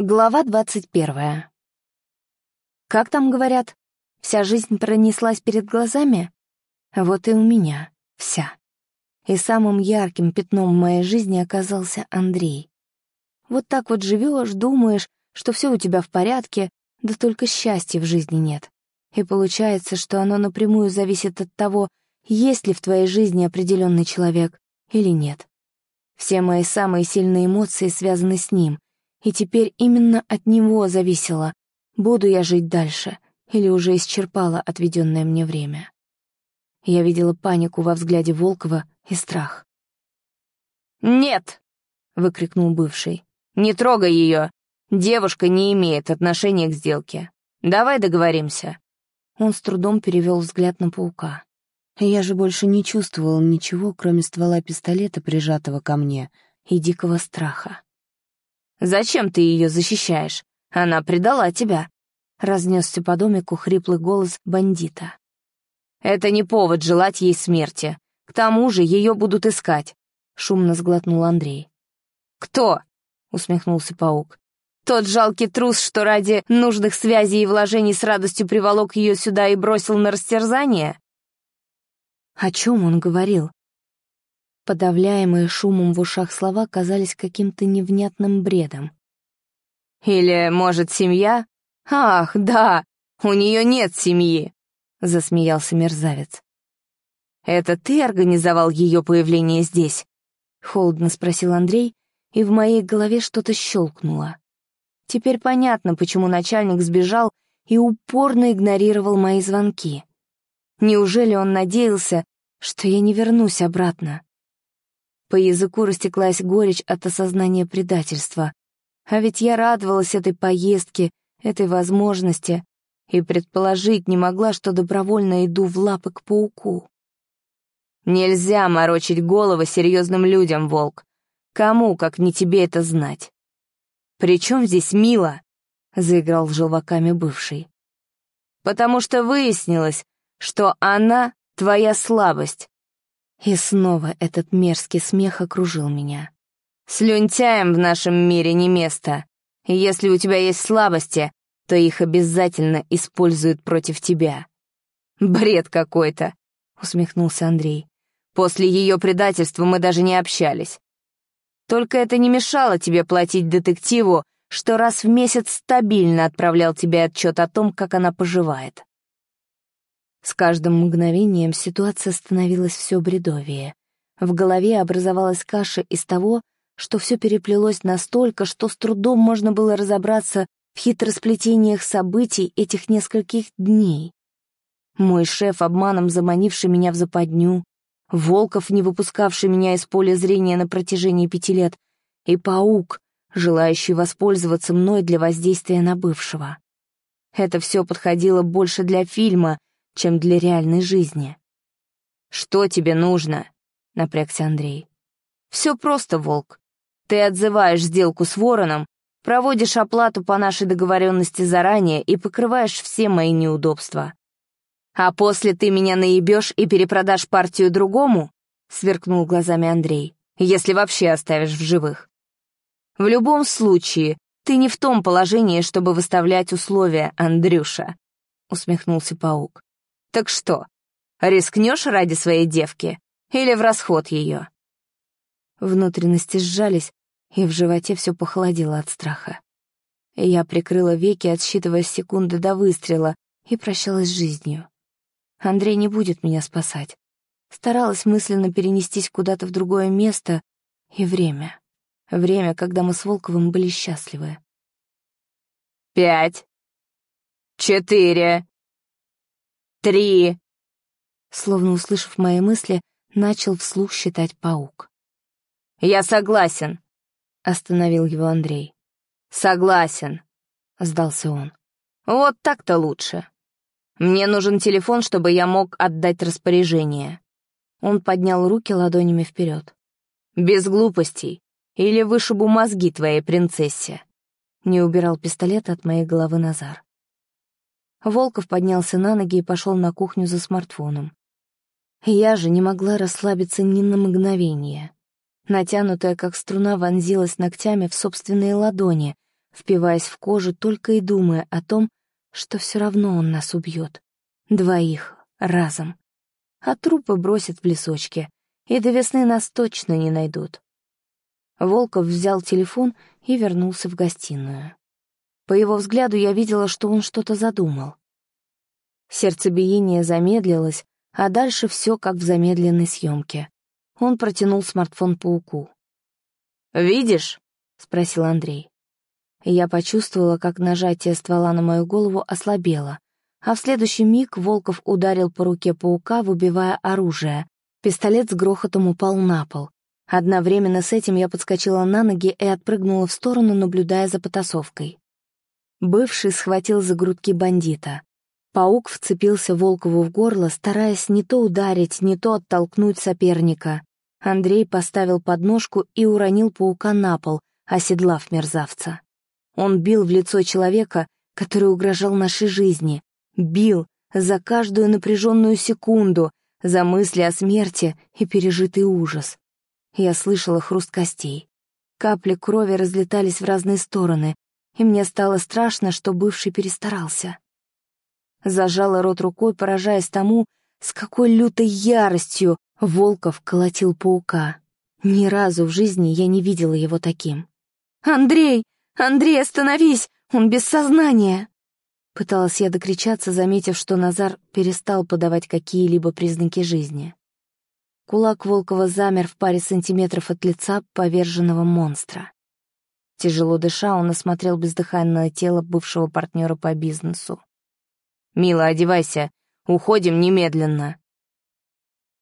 Глава двадцать первая. Как там говорят, вся жизнь пронеслась перед глазами? Вот и у меня вся. И самым ярким пятном в моей жизни оказался Андрей. Вот так вот живешь, думаешь, что все у тебя в порядке, да только счастья в жизни нет. И получается, что оно напрямую зависит от того, есть ли в твоей жизни определенный человек или нет. Все мои самые сильные эмоции связаны с ним — и теперь именно от него зависело, буду я жить дальше или уже исчерпала отведенное мне время. Я видела панику во взгляде Волкова и страх. «Нет!» — выкрикнул бывший. «Не трогай ее! Девушка не имеет отношения к сделке. Давай договоримся». Он с трудом перевел взгляд на паука. Я же больше не чувствовал ничего, кроме ствола пистолета, прижатого ко мне, и дикого страха. Зачем ты ее защищаешь? Она предала тебя!» — разнесся по домику хриплый голос бандита. «Это не повод желать ей смерти. К тому же ее будут искать», — шумно сглотнул Андрей. «Кто?» — усмехнулся паук. «Тот жалкий трус, что ради нужных связей и вложений с радостью приволок ее сюда и бросил на растерзание?» О чем он говорил? Подавляемые шумом в ушах слова казались каким-то невнятным бредом. «Или, может, семья? Ах, да, у нее нет семьи!» — засмеялся мерзавец. «Это ты организовал ее появление здесь?» — холодно спросил Андрей, и в моей голове что-то щелкнуло. Теперь понятно, почему начальник сбежал и упорно игнорировал мои звонки. Неужели он надеялся, что я не вернусь обратно? По языку растеклась горечь от осознания предательства. А ведь я радовалась этой поездке, этой возможности, и предположить не могла, что добровольно иду в лапы к пауку. Нельзя морочить головы серьезным людям, волк. Кому, как не тебе, это знать? «Причем здесь Мила?» — заиграл желваками бывший. «Потому что выяснилось, что она — твоя слабость, и снова этот мерзкий смех окружил меня. «Слюнтяем в нашем мире не место. Если у тебя есть слабости, то их обязательно используют против тебя». «Бред какой-то», — усмехнулся Андрей. «После ее предательства мы даже не общались. Только это не мешало тебе платить детективу, что раз в месяц стабильно отправлял тебе отчет о том, как она поживает. С каждым мгновением ситуация становилась все бредовее. В голове образовалась каша из того, что все переплелось настолько, что с трудом можно было разобраться в хитросплетениях событий этих нескольких дней. Мой шеф, обманом заманивший меня в западню, Волков, не выпускавший меня из поля зрения на протяжении пяти лет, и паук, желающий воспользоваться мной для воздействия на бывшего. Это все подходило больше для фильма, чем для реальной жизни. «Что тебе нужно?» — напрягся Андрей. «Все просто, Волк. Ты отзываешь сделку с Вороном, проводишь оплату по нашей договоренности заранее и покрываешь все мои неудобства. А после ты меня наебешь и перепродашь партию другому?» — сверкнул глазами Андрей. «Если вообще оставишь в живых. В любом случае, ты не в том положении, чтобы выставлять условия, Андрюша», — усмехнулся паук. Так что, рискнешь ради своей девки или в расход ее?» Внутренности сжались, и в животе все похолодело от страха. Я прикрыла веки, отсчитывая секунды до выстрела, и прощалась с жизнью. Андрей не будет меня спасать. Старалась мысленно перенестись куда-то в другое место и время. Время, когда мы с Волковым были счастливы. «Пять. Четыре. Три!» Словно услышав мои мысли, начал вслух считать паук. «Я согласен», — остановил его Андрей. «Согласен», — сдался он. «Вот так-то лучше. Мне нужен телефон, чтобы я мог отдать распоряжение». Он поднял руки ладонями вперед. «Без глупостей, или вышибу мозги твоей принцессе». Не убирал пистолет от моей головы Назар. Волков поднялся на ноги и пошел на кухню за смартфоном. Я же не могла расслабиться ни на мгновение. Натянутая, как струна, вонзилась ногтями в собственные ладони, впиваясь в кожу, только и думая о том, что все равно он нас убьет. Двоих, разом. А трупы бросят в лесочке, и до весны нас точно не найдут. Волков взял телефон и вернулся в гостиную. По его взгляду я видела, что он что-то задумал. Сердцебиение замедлилось, а дальше все как в замедленной съемке. Он протянул смартфон пауку. «Видишь?» — спросил Андрей. Я почувствовала, как нажатие ствола на мою голову ослабело, а в следующий миг Волков ударил по руке паука, выбивая оружие. Пистолет с грохотом упал на пол. Одновременно с этим я подскочила на ноги и отпрыгнула в сторону, наблюдая за потасовкой. Бывший схватил за грудки бандита. Паук вцепился Волкову в горло, стараясь не то ударить, не то оттолкнуть соперника. Андрей поставил подножку и уронил паука на пол, оседлав мерзавца. Он бил в лицо человека, который угрожал нашей жизни. Бил за каждую напряженную секунду, за мысли о смерти и пережитый ужас. Я слышала хруст костей. Капли крови разлетались в разные стороны, и мне стало страшно, что бывший перестарался. Зажала рот рукой, поражаясь тому, с какой лютой яростью Волков колотил паука. Ни разу в жизни я не видела его таким. «Андрей! Андрей, остановись! Он без сознания!» Пыталась я докричаться, заметив, что Назар перестал подавать какие-либо признаки жизни. Кулак Волкова замер в паре сантиметров от лица поверженного монстра. Тяжело дыша, он осмотрел бездыханное тело бывшего партнера по бизнесу. «Мила, одевайся. Уходим немедленно».